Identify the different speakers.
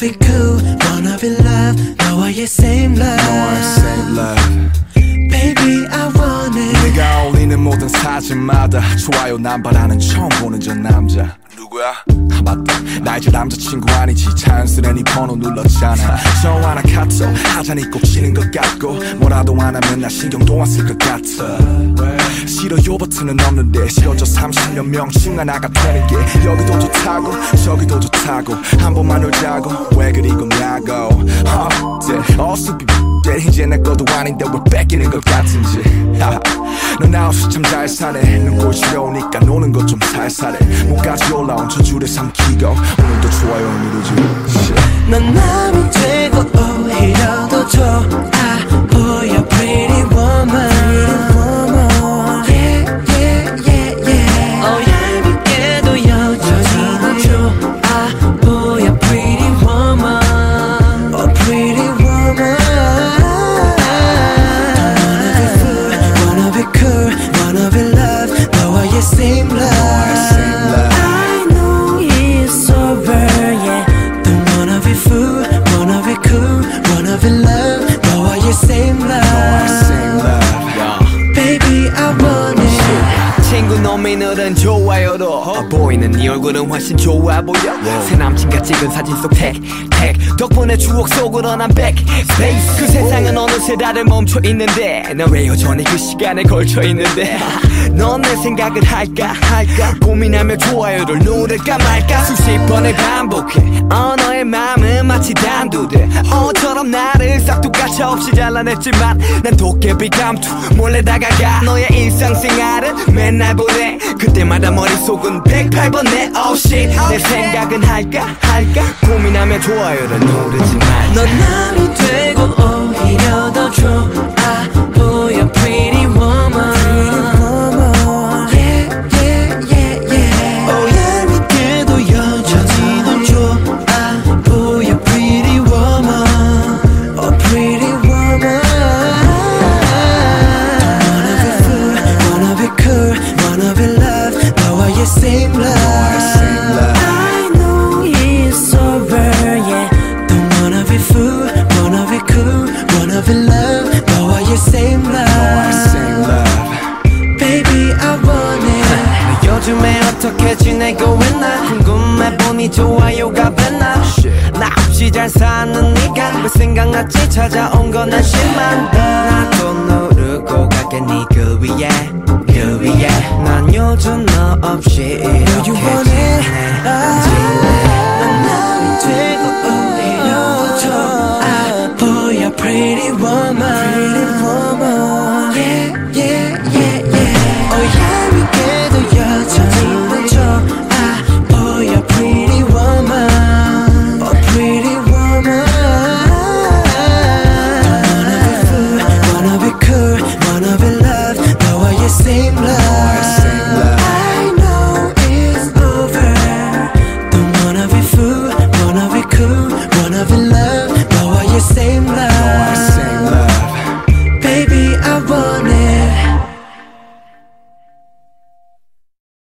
Speaker 1: be cool wanna be love 너와의 same love
Speaker 2: 너와의 same love
Speaker 1: Baby I want it
Speaker 2: 내가 올리는 모든 사진마다 좋아요 남바라는 처음 보는 저 남자 누구야? 아 맞다. 나 이제 남자친구 아니지. 자연스레 네 번호 눌렀잖아. 전화나 카톡 하자니 꼭 치는 것 같고. 뭐라도 안 하면 나 신경도 안 쓸 것 같아. 싫어 요 버튼은 없는데. 싫어져 30년 명칭 하나가 되는 게. 여기도 좋다고 저기도 좋다고. 한 번만 놀자고. 왜 그리 겁냐고. 어, 네. 어수비 때. 이제 내 것도 아닌데 왜 뺏기는 것 같은지 넌 아웃이 참잘 사네 눈꼴 시려우니까 노는 것 좀 살살해. 목까지 올라온 저 줄에 삼키고 오늘도 좋아요 누르지.
Speaker 1: 넌
Speaker 3: 친구 놈이 누른 좋아요로. 어, 보이는 네 얼굴은 훨씬 좋아 보여. 새 남친과 찍은 사진 속 tag, tag 덕분에 추억 속으로 난 back, space 그 세상은 어느새 다들 멈춰 있는데. 난 왜 여전히 그 시간에 걸쳐 있는데. 넌 내 생각을 할까? 할까? 고민하며 좋아요를 누를까 말까? 수십 번을 반복해. 어 너의 마음은 마치 단두대 어처럼 나를 싹둑 가차 없이 잘라냈지만 난 도깨비 감투 몰래 다가가. 너의 일상생활은 맨날 보내. 그때마다 머릿속은 108번 내 oh shit 내 생각은 할까 할까? 고민하며 좋아요를 누르지 말자
Speaker 1: 넌 남이 되고 오히려 더 좋아 보니 좋아요가 뱉나? 나 없이 잘 사는 네가 왜 생각났지? 찾아온 건 한심한 나